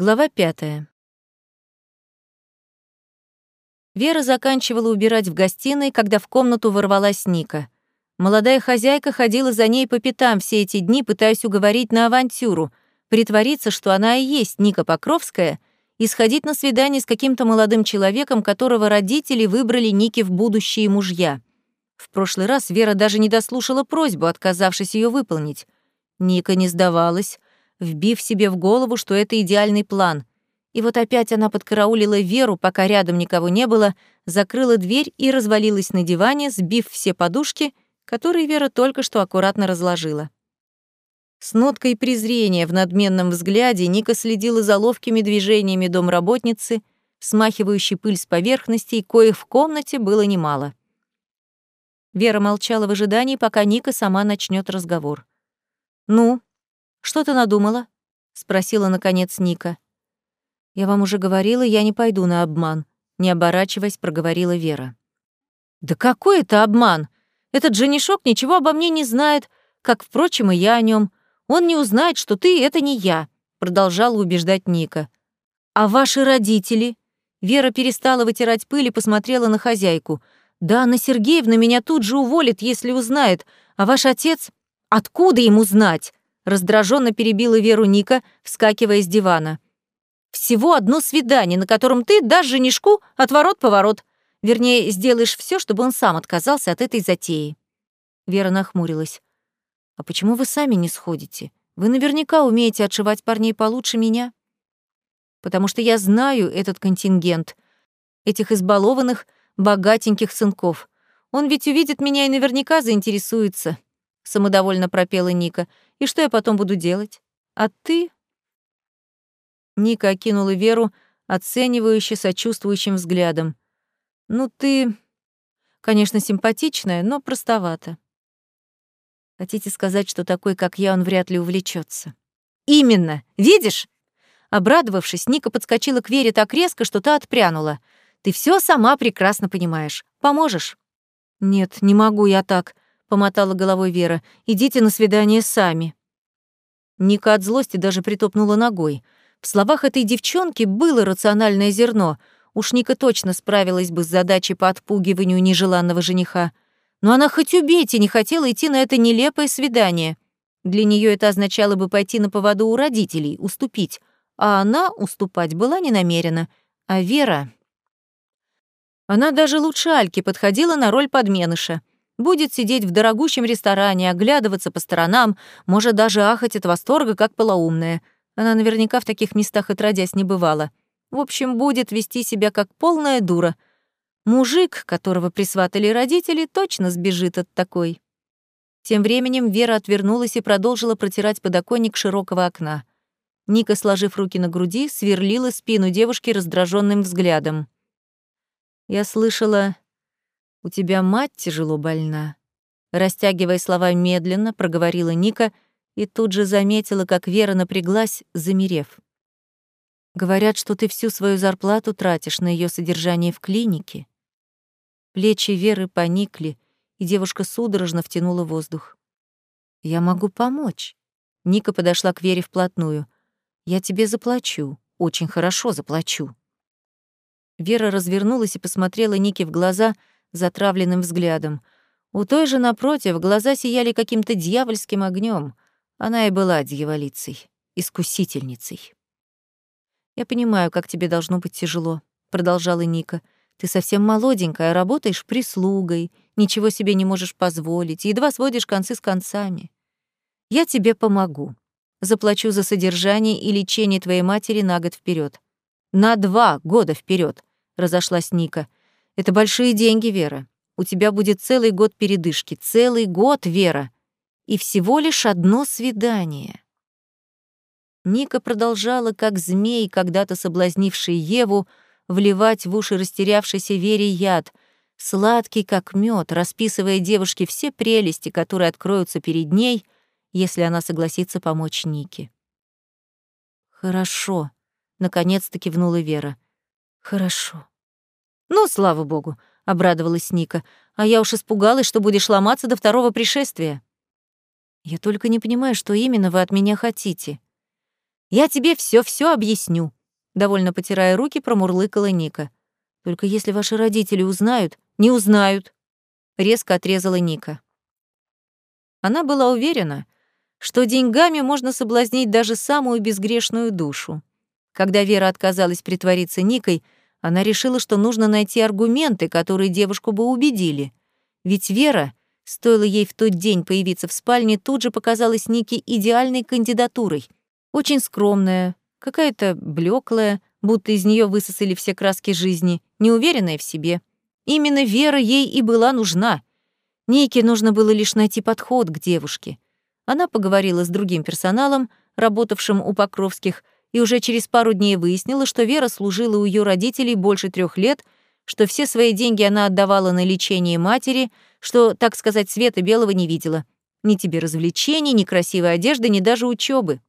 Глава пятая. Вера заканчивала убирать в гостиной, когда в комнату ворвалась Ника. Молодая хозяйка ходила за ней по пятам все эти дни, пытаясь уговорить на авантюру, притвориться, что она и есть Ника Покровская, и сходить на свидание с каким-то молодым человеком, которого родители выбрали Ники в будущие мужья. В прошлый раз Вера даже не дослушала просьбу, отказавшись ее выполнить. Ника не сдавалась, вбив себе в голову, что это идеальный план. И вот опять она подкараулила Веру, пока рядом никого не было, закрыла дверь и развалилась на диване, сбив все подушки, которые Вера только что аккуратно разложила. С ноткой презрения в надменном взгляде Ника следила за ловкими движениями домработницы, смахивающей пыль с поверхностей, коих в комнате было немало. Вера молчала в ожидании, пока Ника сама начнет разговор. «Ну, что ты надумала?» — спросила, наконец, Ника. «Я вам уже говорила, я не пойду на обман», — не оборачиваясь, проговорила Вера. «Да какой это обман? Этот женишок ничего обо мне не знает, как, впрочем, и я о нем. Он не узнает, что ты — это не я», — продолжала убеждать Ника. «А ваши родители?» Вера перестала вытирать пыль и посмотрела на хозяйку. «Да, Анна Сергеевна меня тут же уволит, если узнает. А ваш отец? Откуда ему знать?» Раздраженно перебила Веру Ника, вскакивая с дивана. «Всего одно свидание, на котором ты дашь женишку отворот-поворот. Вернее, сделаешь все, чтобы он сам отказался от этой затеи». Вера нахмурилась. «А почему вы сами не сходите? Вы наверняка умеете отшивать парней получше меня». «Потому что я знаю этот контингент, этих избалованных, богатеньких сынков. Он ведь увидит меня и наверняка заинтересуется», — самодовольно пропела Ника. И что я потом буду делать? А ты?» Ника окинула Веру оценивающе сочувствующим взглядом. «Ну ты, конечно, симпатичная, но простовата. Хотите сказать, что такой, как я, он вряд ли увлечется? «Именно! Видишь?» Обрадовавшись, Ника подскочила к Вере так резко, что та отпрянула. «Ты все сама прекрасно понимаешь. Поможешь?» «Нет, не могу я так помотала головой Вера. Идите на свидание сами. Ника от злости даже притопнула ногой. В словах этой девчонки было рациональное зерно. Уж Ника точно справилась бы с задачей по отпугиванию нежеланного жениха. Но она хоть убейте не хотела идти на это нелепое свидание. Для нее это означало бы пойти на поводу у родителей, уступить. А она уступать была не намерена. А Вера... Она даже лучше Альки подходила на роль подменыша. Будет сидеть в дорогущем ресторане, оглядываться по сторонам, может даже ахать от восторга, как полоумная. Она наверняка в таких местах отродясь не бывала. В общем, будет вести себя как полная дура. Мужик, которого присватали родители, точно сбежит от такой. Тем временем Вера отвернулась и продолжила протирать подоконник широкого окна. Ника, сложив руки на груди, сверлила спину девушки раздраженным взглядом. «Я слышала, у тебя мать тяжело больна». Растягивая слова медленно, проговорила Ника и тут же заметила, как Вера напряглась, замерев. «Говорят, что ты всю свою зарплату тратишь на ее содержание в клинике». Плечи Веры поникли, и девушка судорожно втянула воздух. «Я могу помочь». Ника подошла к Вере вплотную. «Я тебе заплачу, очень хорошо заплачу». Вера развернулась и посмотрела Нике в глаза — затравленным взглядом. У той же, напротив, глаза сияли каким-то дьявольским огнем. Она и была дьяволицей, искусительницей. «Я понимаю, как тебе должно быть тяжело», — продолжала Ника. «Ты совсем молоденькая, работаешь прислугой, ничего себе не можешь позволить, едва сводишь концы с концами. Я тебе помогу. Заплачу за содержание и лечение твоей матери на год вперед. На два года вперед, разошлась Ника. Это большие деньги, Вера. У тебя будет целый год передышки. Целый год, Вера. И всего лишь одно свидание. Ника продолжала, как змей, когда-то соблазнивший Еву, вливать в уши растерявшейся Вере яд, сладкий, как мед, расписывая девушке все прелести, которые откроются перед ней, если она согласится помочь Нике. «Хорошо», — наконец-то кивнула Вера. «Хорошо». «Ну, слава богу», — обрадовалась Ника. «А я уж испугалась, что будешь ломаться до второго пришествия». «Я только не понимаю, что именно вы от меня хотите». Я тебе все-все объясню», — довольно потирая руки, промурлыкала Ника. «Только если ваши родители узнают...» «Не узнают», — резко отрезала Ника. Она была уверена, что деньгами можно соблазнить даже самую безгрешную душу. Когда Вера отказалась притвориться Никой, она решила, что нужно найти аргументы, которые девушку бы убедили. Ведь Вера, стоило ей в тот день появиться в спальне, тут же показалась Нике идеальной кандидатурой. Очень скромная, какая-то блеклая, будто из нее высосали все краски жизни, неуверенная в себе. Именно Вера ей и была нужна. Нике нужно было лишь найти подход к девушке. Она поговорила с другим персоналом, работавшим у Покровских, и уже через пару дней выяснила, что Вера служила у ее родителей больше трех лет, что все свои деньги она отдавала на лечение матери, что, так сказать, света белого не видела. Ни тебе развлечений, ни красивой одежды, ни даже учебы.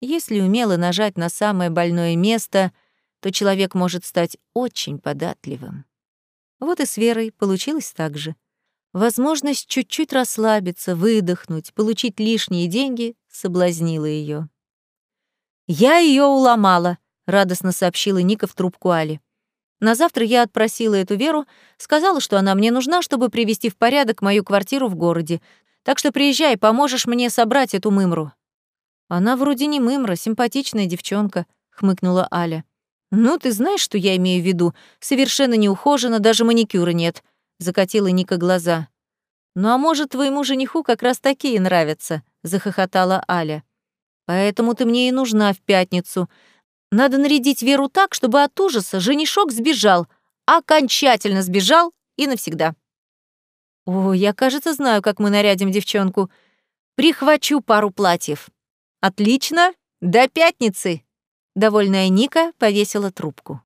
Если умело нажать на самое больное место, то человек может стать очень податливым. Вот и с Верой получилось так же. Возможность чуть-чуть расслабиться, выдохнуть, получить лишние деньги соблазнила ее. «Я ее уломала», — радостно сообщила Ника в трубку Али. На завтра я отпросила эту Веру, сказала, что она мне нужна, чтобы привести в порядок мою квартиру в городе. Так что приезжай, поможешь мне собрать эту мымру. Она вроде не мымра, симпатичная девчонка, хмыкнула Аля. Ну, ты знаешь, что я имею в виду? Совершенно не ухожена, даже маникюра нет, закатила Ника глаза. Ну а может, твоему жениху как раз такие нравятся, захохотала Аля. Поэтому ты мне и нужна в пятницу. Надо нарядить Веру так, чтобы от ужаса женишок сбежал, окончательно сбежал и навсегда. О, я, кажется, знаю, как мы нарядим девчонку. Прихвачу пару платьев. Отлично, до пятницы. Довольная Ника повесила трубку.